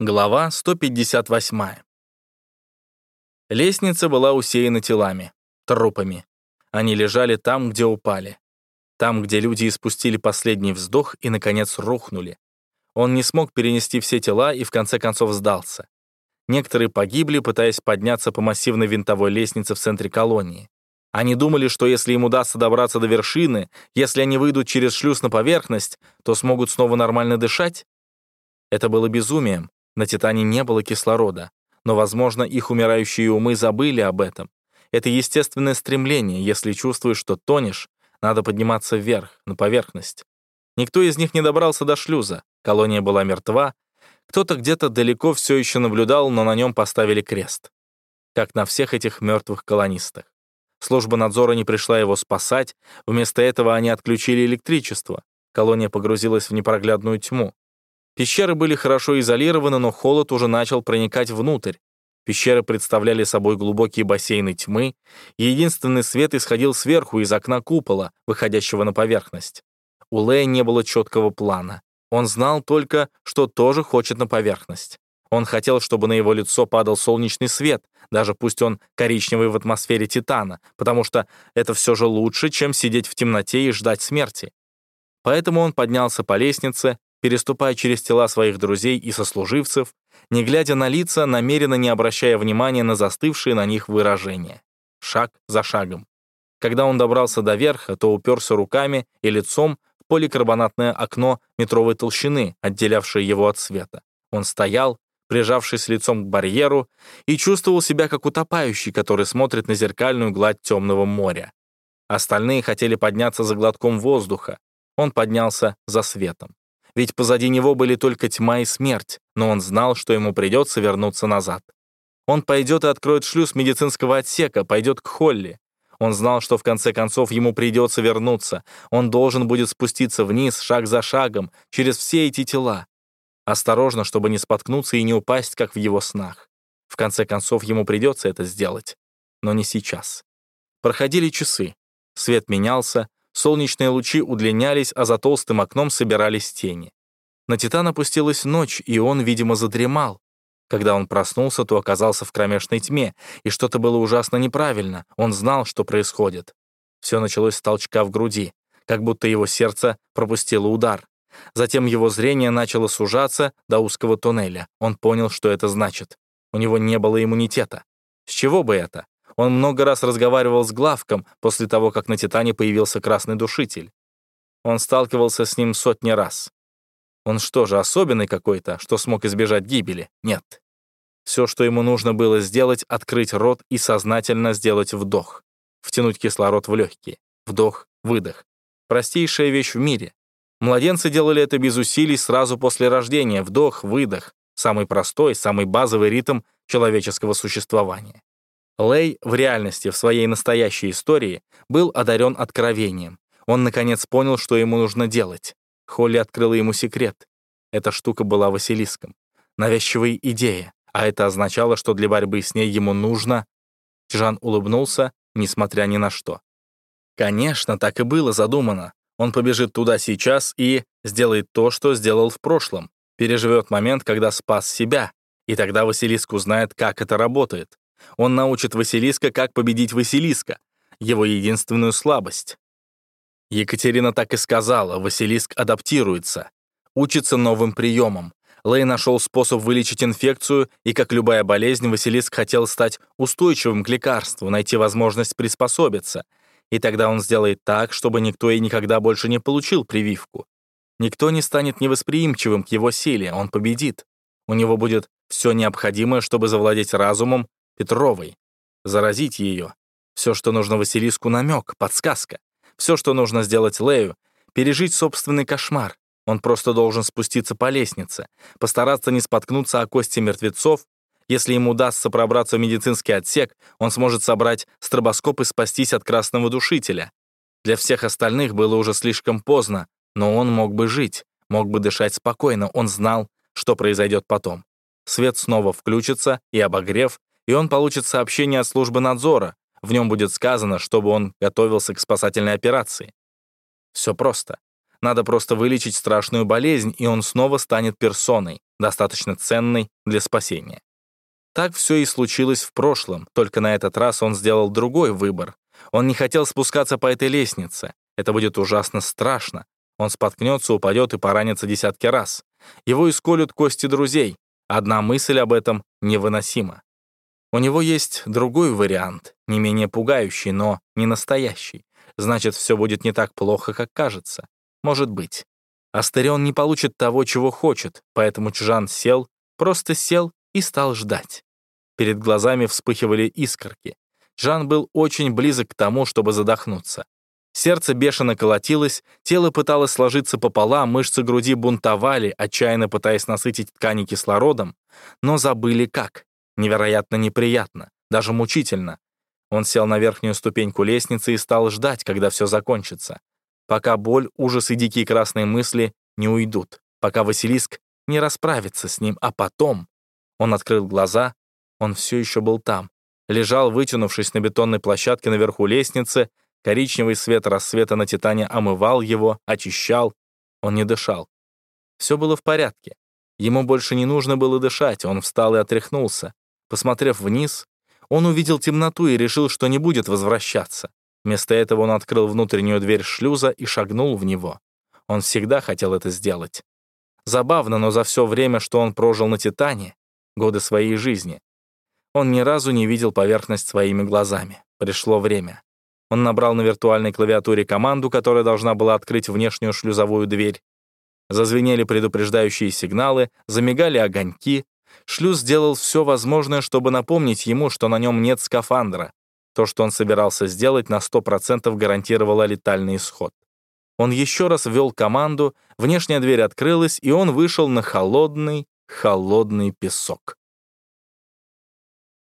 Глава 158. Лестница была усеяна телами, трупами. Они лежали там, где упали. Там, где люди испустили последний вздох и, наконец, рухнули. Он не смог перенести все тела и, в конце концов, сдался. Некоторые погибли, пытаясь подняться по массивной винтовой лестнице в центре колонии. Они думали, что если им удастся добраться до вершины, если они выйдут через шлюз на поверхность, то смогут снова нормально дышать. Это было безумием, на Титане не было кислорода, но, возможно, их умирающие умы забыли об этом. Это естественное стремление, если чувствуешь, что тонешь, надо подниматься вверх, на поверхность. Никто из них не добрался до шлюза, колония была мертва, кто-то где-то далеко все еще наблюдал, но на нем поставили крест. Как на всех этих мертвых колонистах. Служба надзора не пришла его спасать, вместо этого они отключили электричество. Колония погрузилась в непроглядную тьму. Пещеры были хорошо изолированы, но холод уже начал проникать внутрь. Пещеры представляли собой глубокие бассейны тьмы, и единственный свет исходил сверху из окна купола, выходящего на поверхность. У Лея не было четкого плана. Он знал только, что тоже хочет на поверхность. Он хотел, чтобы на его лицо падал солнечный свет, даже пусть он коричневый в атмосфере Титана, потому что это все же лучше, чем сидеть в темноте и ждать смерти. Поэтому он поднялся по лестнице, переступая через тела своих друзей и сослуживцев, не глядя на лица, намеренно не обращая внимания на застывшие на них выражения. Шаг за шагом. Когда он добрался до верха, то уперся руками и лицом в поликарбонатное окно метровой толщины, отделявшее его от света. Он стоял, прижавшись лицом к барьеру, и чувствовал себя как утопающий, который смотрит на зеркальную гладь темного моря. Остальные хотели подняться за глотком воздуха. Он поднялся за светом ведь позади него были только тьма и смерть, но он знал, что ему придется вернуться назад. Он пойдет и откроет шлюз медицинского отсека, пойдет к Холли. Он знал, что в конце концов ему придется вернуться. Он должен будет спуститься вниз, шаг за шагом, через все эти тела. Осторожно, чтобы не споткнуться и не упасть, как в его снах. В конце концов, ему придется это сделать. Но не сейчас. Проходили часы. Свет менялся, Солнечные лучи удлинялись, а за толстым окном собирались тени. На Титан опустилась ночь, и он, видимо, задремал. Когда он проснулся, то оказался в кромешной тьме, и что-то было ужасно неправильно. Он знал, что происходит. Все началось с толчка в груди, как будто его сердце пропустило удар. Затем его зрение начало сужаться до узкого туннеля. Он понял, что это значит. У него не было иммунитета. С чего бы это? Он много раз разговаривал с главком после того, как на «Титане» появился красный душитель. Он сталкивался с ним сотни раз. Он что же, особенный какой-то, что смог избежать гибели? Нет. Все, что ему нужно было сделать, открыть рот и сознательно сделать вдох. Втянуть кислород в легкие. Вдох, выдох. Простейшая вещь в мире. Младенцы делали это без усилий сразу после рождения. Вдох, выдох. Самый простой, самый базовый ритм человеческого существования. Лэй в реальности, в своей настоящей истории, был одарен откровением. Он, наконец, понял, что ему нужно делать. Холли открыла ему секрет. Эта штука была Василиском. Навязчивая идея, а это означало, что для борьбы с ней ему нужно... Жан улыбнулся, несмотря ни на что. Конечно, так и было задумано. Он побежит туда сейчас и сделает то, что сделал в прошлом. Переживет момент, когда спас себя, и тогда Василиск узнает, как это работает. Он научит Василиска, как победить Василиска, его единственную слабость. Екатерина так и сказала, Василиск адаптируется, учится новым приемам. Лэй нашел способ вылечить инфекцию, и, как любая болезнь, Василиск хотел стать устойчивым к лекарству, найти возможность приспособиться. И тогда он сделает так, чтобы никто и никогда больше не получил прививку. Никто не станет невосприимчивым к его силе, он победит. У него будет все необходимое, чтобы завладеть разумом Петровой. Заразить ее. Все, что нужно Василиску, намек, подсказка. Все, что нужно сделать Лею, пережить собственный кошмар. Он просто должен спуститься по лестнице, постараться не споткнуться о кости мертвецов. Если ему удастся пробраться в медицинский отсек, он сможет собрать стробоскоп и спастись от красного душителя. Для всех остальных было уже слишком поздно, но он мог бы жить, мог бы дышать спокойно, он знал, что произойдет потом. Свет снова включится, и, обогрев, и он получит сообщение от службы надзора. В нем будет сказано, чтобы он готовился к спасательной операции. Все просто. Надо просто вылечить страшную болезнь, и он снова станет персоной, достаточно ценной для спасения. Так все и случилось в прошлом, только на этот раз он сделал другой выбор. Он не хотел спускаться по этой лестнице. Это будет ужасно страшно. Он споткнется, упадет и поранится десятки раз. Его исколют кости друзей. Одна мысль об этом невыносима. У него есть другой вариант, не менее пугающий, но не настоящий. Значит, все будет не так плохо, как кажется. Может быть. Астерион не получит того, чего хочет, поэтому Чжан сел, просто сел и стал ждать. Перед глазами вспыхивали искорки. Жан был очень близок к тому, чтобы задохнуться. Сердце бешено колотилось, тело пыталось сложиться пополам, мышцы груди бунтовали, отчаянно пытаясь насытить ткани кислородом, но забыли как. Невероятно неприятно, даже мучительно. Он сел на верхнюю ступеньку лестницы и стал ждать, когда все закончится пока боль, ужас и дикие красные мысли не уйдут, пока Василиск не расправится с ним, а потом... Он открыл глаза, он все еще был там, лежал, вытянувшись на бетонной площадке наверху лестницы, коричневый свет рассвета на Титане омывал его, очищал, он не дышал. Все было в порядке. Ему больше не нужно было дышать, он встал и отряхнулся. Посмотрев вниз, он увидел темноту и решил, что не будет возвращаться. Вместо этого он открыл внутреннюю дверь шлюза и шагнул в него. Он всегда хотел это сделать. Забавно, но за все время, что он прожил на Титане, годы своей жизни, он ни разу не видел поверхность своими глазами. Пришло время. Он набрал на виртуальной клавиатуре команду, которая должна была открыть внешнюю шлюзовую дверь. Зазвенели предупреждающие сигналы, замигали огоньки. Шлюз сделал все возможное, чтобы напомнить ему, что на нем нет скафандра. То, что он собирался сделать, на 100% гарантировало летальный исход. Он еще раз ввел команду, внешняя дверь открылась, и он вышел на холодный, холодный песок.